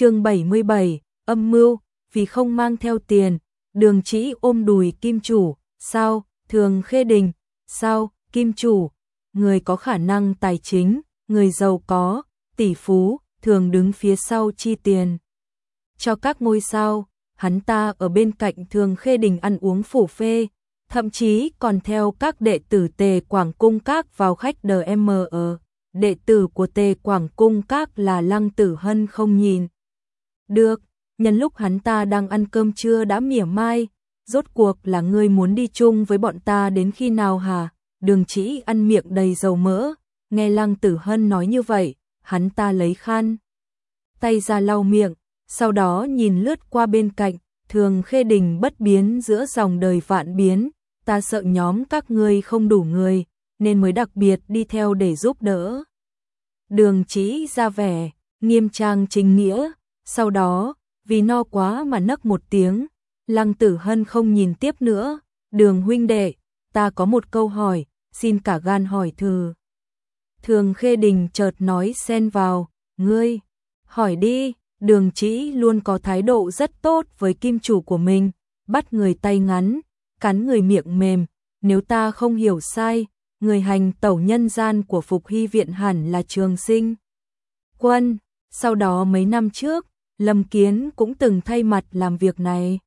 chương 77, âm mưu, vì không mang theo tiền, đường chỉ ôm đùi kim chủ, sao, thường khê đình, sao, kim chủ, người có khả năng tài chính, người giàu có, tỷ phú, thường đứng phía sau chi tiền. Cho các ngôi sao, hắn ta ở bên cạnh thường khê đình ăn uống phủ phê, thậm chí còn theo các đệ tử tề Quảng Cung Các vào khách DME. Đệ tử của tề Quảng Cung Các là Lăng Tử Hân không nhìn. Được, nhân lúc hắn ta đang ăn cơm trưa đã mỉa mai, rốt cuộc là ngươi muốn đi chung với bọn ta đến khi nào hả? Đường chỉ ăn miệng đầy dầu mỡ, nghe Lăng Tử Hân nói như vậy, hắn ta lấy khăn. Tay ra lau miệng, sau đó nhìn lướt qua bên cạnh, thường khê đình bất biến giữa dòng đời vạn biến, ta sợ nhóm các ngươi không đủ người, nên mới đặc biệt đi theo để giúp đỡ. Đường chỉ ra vẻ, nghiêm trang chính nghĩa, sau đó, vì no quá mà nấc một tiếng, lăng tử hân không nhìn tiếp nữa, đường huynh đệ, ta có một câu hỏi, xin cả gan hỏi thử. Thường khê đình chợt nói xen vào, ngươi, hỏi đi, đường chỉ luôn có thái độ rất tốt với kim chủ của mình, bắt người tay ngắn, cắn người miệng mềm, nếu ta không hiểu sai, người hành tẩu nhân gian của Phục Hy Viện hẳn là trường sinh. Quân, sau đó mấy năm trước, Lâm Kiến cũng từng thay mặt làm việc này.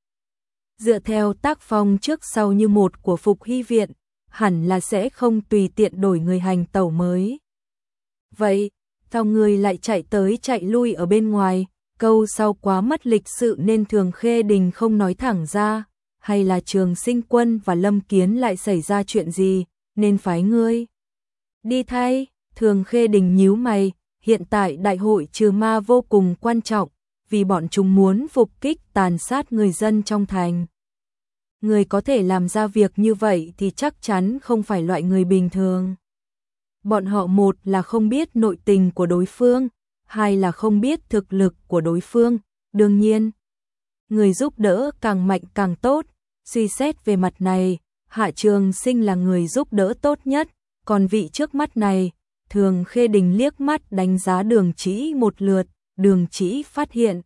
Dựa theo tác phong trước sau như một của Phục Hy Viện, hẳn là sẽ không tùy tiện đổi người hành tẩu mới. Vậy, sao người lại chạy tới chạy lui ở bên ngoài, câu sau quá mất lịch sự nên thường khê đình không nói thẳng ra, hay là trường sinh quân và lâm kiến lại xảy ra chuyện gì, nên phái ngươi. Đi thay, thường khê đình nhíu mày, hiện tại đại hội trừ ma vô cùng quan trọng, vì bọn chúng muốn phục kích tàn sát người dân trong thành. Người có thể làm ra việc như vậy thì chắc chắn không phải loại người bình thường. Bọn họ một là không biết nội tình của đối phương, hai là không biết thực lực của đối phương, đương nhiên. Người giúp đỡ càng mạnh càng tốt, suy xét về mặt này, Hạ Trường Sinh là người giúp đỡ tốt nhất, còn vị trước mắt này, thường khê đình liếc mắt đánh giá đường chỉ một lượt, đường chỉ phát hiện.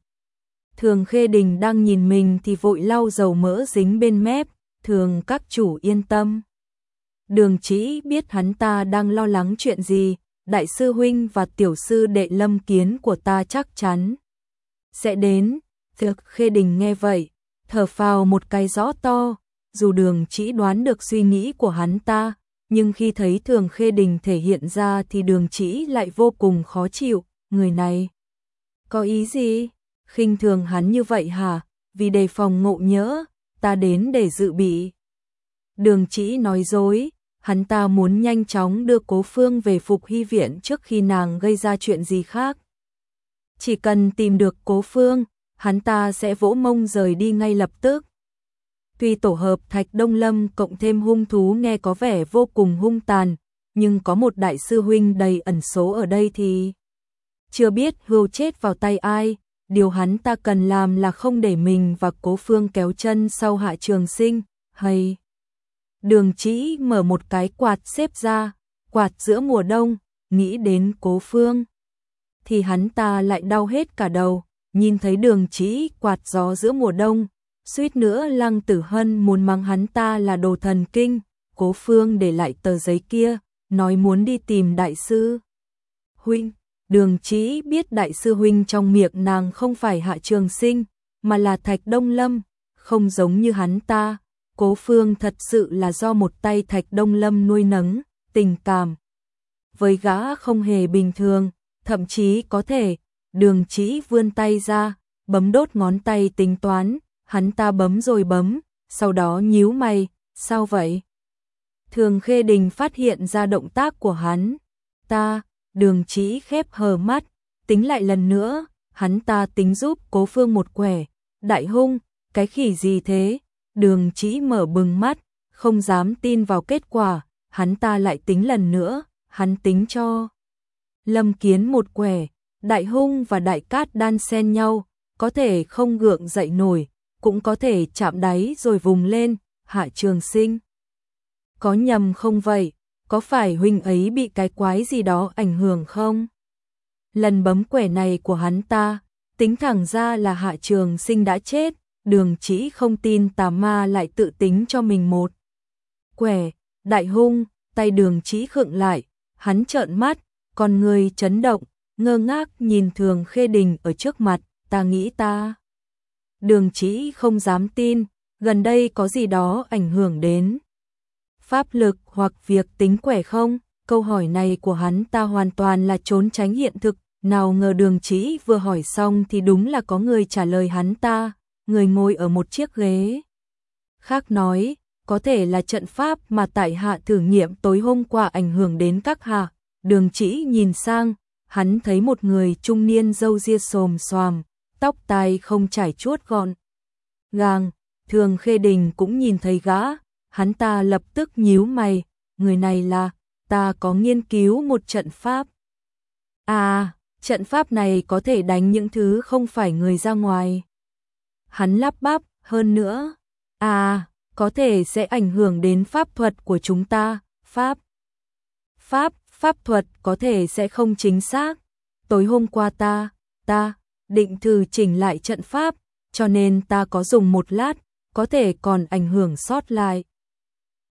Thường khê đình đang nhìn mình thì vội lau dầu mỡ dính bên mép, thường các chủ yên tâm. Đường chỉ biết hắn ta đang lo lắng chuyện gì, đại sư huynh và tiểu sư đệ lâm kiến của ta chắc chắn. Sẽ đến, thực khê đình nghe vậy, thở phào một cái rõ to, dù đường chỉ đoán được suy nghĩ của hắn ta, nhưng khi thấy thường khê đình thể hiện ra thì đường chỉ lại vô cùng khó chịu, người này. Có ý gì? khinh thường hắn như vậy hả? Vì đề phòng ngộ nhỡ, ta đến để dự bị. Đường chỉ nói dối, hắn ta muốn nhanh chóng đưa cố phương về phục hy viện trước khi nàng gây ra chuyện gì khác. Chỉ cần tìm được cố phương, hắn ta sẽ vỗ mông rời đi ngay lập tức. Tuy tổ hợp Thạch Đông Lâm cộng thêm hung thú nghe có vẻ vô cùng hung tàn, nhưng có một đại sư huynh đầy ẩn số ở đây thì chưa biết hưu chết vào tay ai, điều hắn ta cần làm là không để mình và cố phương kéo chân sau hạ trường sinh, hay đường chỉ mở một cái quạt xếp ra, quạt giữa mùa đông, nghĩ đến cố phương. Thì hắn ta lại đau hết cả đầu, nhìn thấy đường chỉ quạt gió giữa mùa đông, suýt nữa lăng tử hân muốn mang hắn ta là đồ thần kinh, cố phương để lại tờ giấy kia, nói muốn đi tìm đại sư. Huynh, đường Chí biết đại sư huynh trong miệng nàng không phải hạ trường sinh, mà là thạch đông lâm, không giống như hắn ta. Cố phương thật sự là do một tay thạch đông lâm nuôi nấng, tình cảm. Với gã không hề bình thường, thậm chí có thể, đường Chí vươn tay ra, bấm đốt ngón tay tính toán, hắn ta bấm rồi bấm, sau đó nhíu mày, sao vậy? Thường Khê Đình phát hiện ra động tác của hắn, ta, đường chỉ khép hờ mắt, tính lại lần nữa, hắn ta tính giúp cố phương một quẻ, đại hung, cái khỉ gì thế? Đường chỉ mở bừng mắt, không dám tin vào kết quả, hắn ta lại tính lần nữa, hắn tính cho. Lâm kiến một quẻ, đại hung và đại cát đan xen nhau, có thể không gượng dậy nổi, cũng có thể chạm đáy rồi vùng lên, hạ trường sinh. Có nhầm không vậy, có phải huynh ấy bị cái quái gì đó ảnh hưởng không? Lần bấm quẻ này của hắn ta, tính thẳng ra là hạ trường sinh đã chết, đường chỉ không tin tà ma lại tự tính cho mình một. Quẻ, đại hung, tay đường chỉ khựng lại, hắn trợn mắt, con người chấn động, ngơ ngác nhìn thường khê đình ở trước mặt, ta nghĩ ta. Đường chỉ không dám tin, gần đây có gì đó ảnh hưởng đến. Pháp lực hoặc việc tính quẻ không? Câu hỏi này của hắn ta hoàn toàn là trốn tránh hiện thực, nào ngờ đường Trĩ vừa hỏi xong thì đúng là có người trả lời hắn ta, người ngồi ở một chiếc ghế. Khác nói, có thể là trận pháp mà tại hạ thử nghiệm tối hôm qua ảnh hưởng đến các hạ. Đường chỉ nhìn sang, hắn thấy một người trung niên dâu ria xồm xoàm, tóc tai không trải chuốt gọn. Gàng, thường khê đình cũng nhìn thấy gã, hắn ta lập tức nhíu mày, người này là, ta có nghiên cứu một trận pháp. À, trận pháp này có thể đánh những thứ không phải người ra ngoài. Hắn lắp bắp, hơn nữa, à, có thể sẽ ảnh hưởng đến pháp thuật của chúng ta, pháp. Pháp, pháp thuật có thể sẽ không chính xác. Tối hôm qua ta, ta, định thử chỉnh lại trận pháp, cho nên ta có dùng một lát, có thể còn ảnh hưởng sót lại.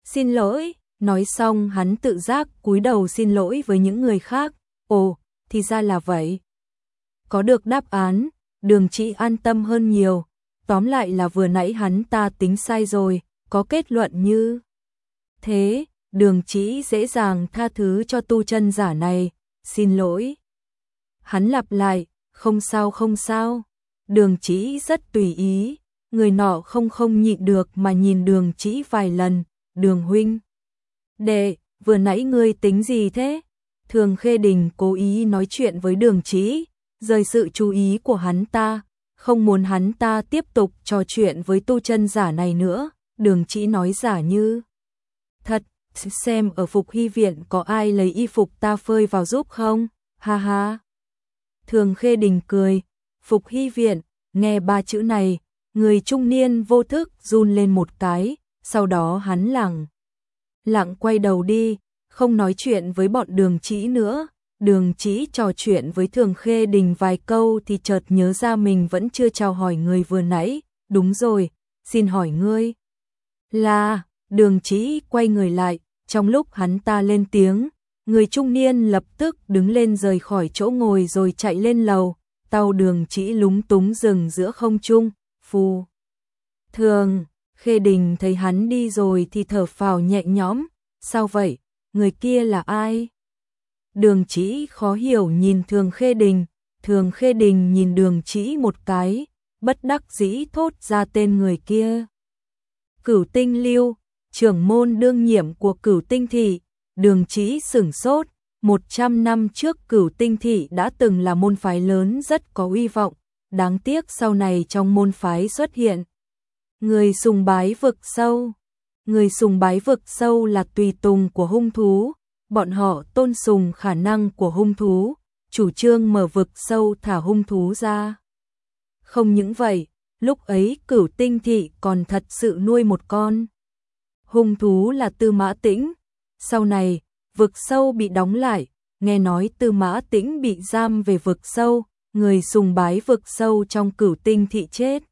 Xin lỗi, nói xong hắn tự giác cúi đầu xin lỗi với những người khác, ồ, thì ra là vậy. Có được đáp án, đường chỉ an tâm hơn nhiều, tóm lại là vừa nãy hắn ta tính sai rồi, có kết luận như thế, đường chỉ dễ dàng tha thứ cho tu chân giả này, xin lỗi. Hắn lặp lại, không sao không sao, đường chỉ rất tùy ý, người nọ không không nhịn được mà nhìn đường chỉ vài lần, đường huynh. Đệ, vừa nãy ngươi tính gì thế? Thường Khê Đình cố ý nói chuyện với đường trí, rời sự chú ý của hắn ta, không muốn hắn ta tiếp tục trò chuyện với tu chân giả này nữa, đường trí nói giả như. Thật, xem ở phục hy viện có ai lấy y phục ta phơi vào giúp không? Ha ha. Thường Khê Đình cười, phục hy viện, nghe ba chữ này, người trung niên vô thức run lên một cái, sau đó hắn lặng. Lặng quay đầu đi, không nói chuyện với bọn đường trĩ nữa. Đường trĩ trò chuyện với Thường Khê Đình vài câu thì chợt nhớ ra mình vẫn chưa chào hỏi người vừa nãy. Đúng rồi, xin hỏi ngươi. Là, đường trĩ quay người lại, trong lúc hắn ta lên tiếng, người trung niên lập tức đứng lên rời khỏi chỗ ngồi rồi chạy lên lầu, tàu đường trĩ lúng túng dừng giữa không trung, phù. Thường, Khê Đình thấy hắn đi rồi thì thở phào nhẹ nhõm, sao vậy, người kia là ai? Đường chỉ khó hiểu nhìn Thường Khê Đình, Thường Khê Đình nhìn đường chỉ một cái, bất đắc dĩ thốt ra tên người kia. Cửu tinh lưu, trưởng môn đương nhiệm của cửu tinh thị, đường chỉ sửng sốt, 100 năm trước cửu tinh thị đã từng là môn phái lớn rất có uy vọng, đáng tiếc sau này trong môn phái xuất hiện. Người sùng bái vực sâu Người sùng bái vực sâu là tùy tùng của hung thú, bọn họ tôn sùng khả năng của hung thú, chủ trương mở vực sâu thả hung thú ra. Không những vậy, lúc ấy cửu tinh thị còn thật sự nuôi một con. Hung thú là tư mã tĩnh, sau này, vực sâu bị đóng lại, nghe nói tư mã tĩnh bị giam về vực sâu, người sùng bái vực sâu trong cửu tinh thị chết.